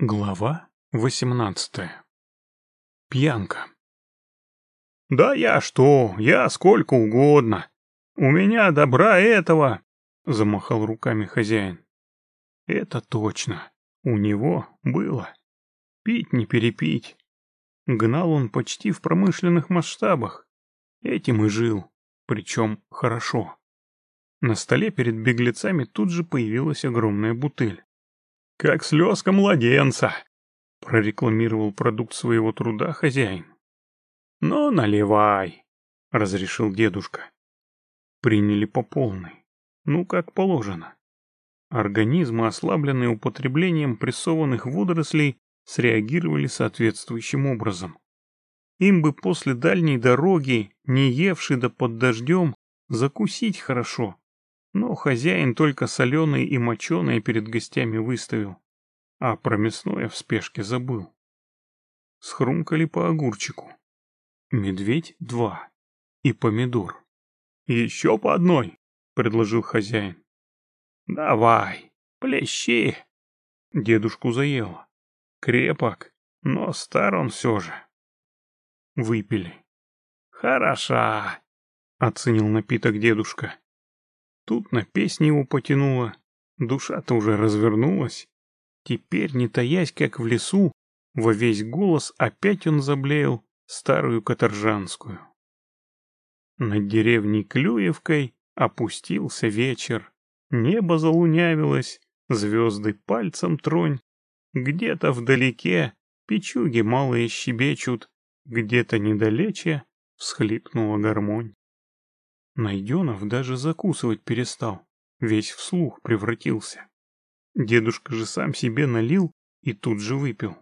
Глава восемнадцатая. Пьянка. «Да я что, я сколько угодно. У меня добра этого!» — замахал руками хозяин. «Это точно. У него было. Пить не перепить. Гнал он почти в промышленных масштабах. Этим и жил, причем хорошо. На столе перед беглецами тут же появилась огромная бутыль. «Как слезка младенца!» — прорекламировал продукт своего труда хозяин. «Ну, наливай!» — разрешил дедушка. Приняли по полной. Ну, как положено. Организмы, ослабленные употреблением прессованных водорослей, среагировали соответствующим образом. Им бы после дальней дороги, не евший да под дождем, закусить хорошо, но хозяин только соленые и моченые перед гостями выставил, а про мясное в спешке забыл. Схрумкали по огурчику. Медведь два. И помидор. «Еще по одной», — предложил хозяин. «Давай, плещи». Дедушку заело. Крепок, но стар он все же. Выпили. «Хороша», — оценил напиток дедушка. Тут на песни его потянуло, душа-то уже развернулась. Теперь, не таясь, как в лесу, во весь голос опять он заблеял старую каторжанскую. Над деревней Клюевкой опустился вечер, небо залунявилось, звезды пальцем тронь. Где-то вдалеке печуги малые щебечут, где-то недалече всхлипнула гармонь. Найденов даже закусывать перестал, весь вслух превратился. Дедушка же сам себе налил и тут же выпил.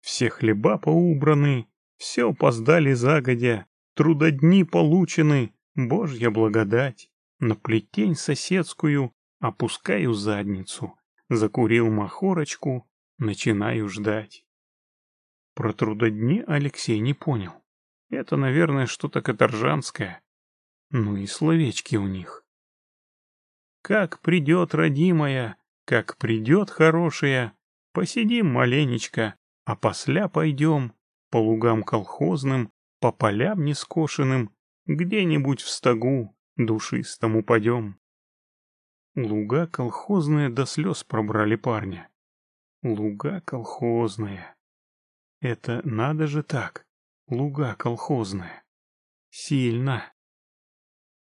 Все хлеба поубраны, все опоздали загодя, трудодни получены, божья благодать. На плетень соседскую опускаю задницу, закурил махорочку, начинаю ждать. Про трудодни Алексей не понял. Это, наверное, что-то каторжанское. Ну и словечки у них. Как придет родимая, как придет хорошая, посидим маленечко, а посля пойдем по лугам колхозным, по полям нескошенным, где-нибудь в стогу душистом упадем. Луга колхозные до слез пробрали парня. Луга колхозные. Это надо же так, луга колхозная. Сильно.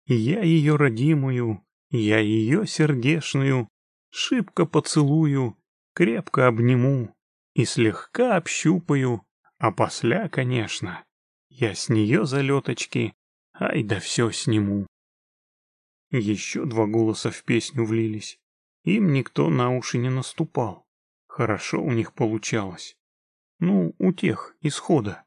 Я ее родимую, я ее сердешную, Шибко поцелую, крепко обниму И слегка общупаю, а после, конечно, Я с нее залеточки, ай да все сниму. Еще два голоса в песню влились. Им никто на уши не наступал. Хорошо у них получалось. Ну, у тех, исхода.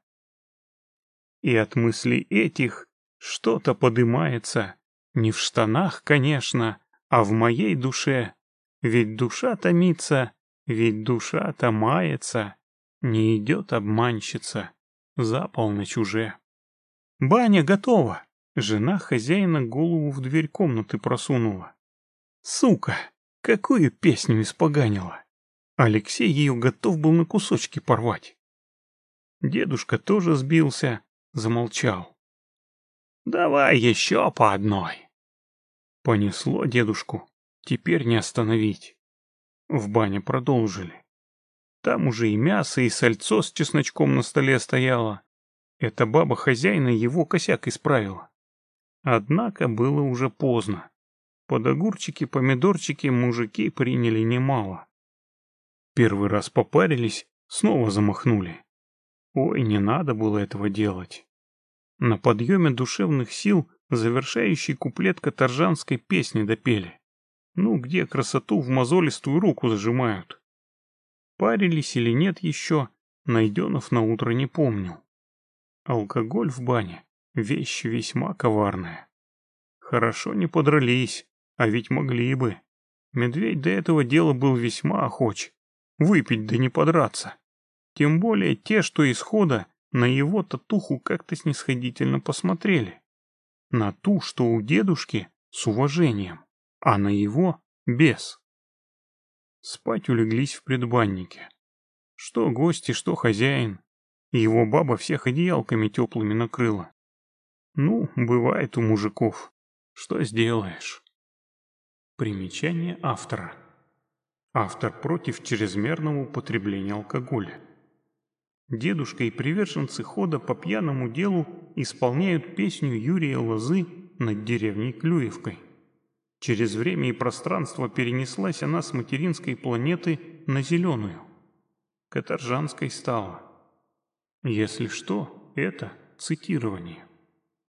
И от мыслей этих что-то подымается, не в штанах, конечно, а в моей душе. Ведь душа томится, ведь душа томается, не идет обманщица, за полночь уже. Баня готова. Жена хозяина голову в дверь комнаты просунула. Сука, какую песню испоганила. Алексей ее готов был на кусочки порвать. Дедушка тоже сбился, замолчал. Давай еще по одной. Понесло дедушку. Теперь не остановить. В бане продолжили. Там уже и мясо, и сальцо с чесночком на столе стояло. Эта баба хозяина его косяк исправила. Однако было уже поздно. Под огурчики, помидорчики мужики приняли немало. Первый раз попарились, снова замахнули. Ой, не надо было этого делать. На подъеме душевных сил завершающий куплет каторжанской песни допели. Ну, где красоту в мозолистую руку зажимают? Парились или нет еще, Найденов на утро не помнил. Алкоголь в бане — вещь весьма коварная. Хорошо не подрались, а ведь могли бы. Медведь до этого дела был весьма охоч. Выпить да не подраться. Тем более те, что исхода на его татуху как-то снисходительно посмотрели. На ту, что у дедушки, с уважением, а на его — без. Спать улеглись в предбаннике. Что гости, что хозяин. Его баба всех одеялками теплыми накрыла. Ну, бывает у мужиков. Что сделаешь? Примечание автора. Автор против чрезмерного употребления алкоголя. Дедушка и приверженцы хода по пьяному делу исполняют песню Юрия Лозы над деревней Клюевкой. Через время и пространство перенеслась она с материнской планеты на зеленую. Каторжанской стала. Если что, это цитирование.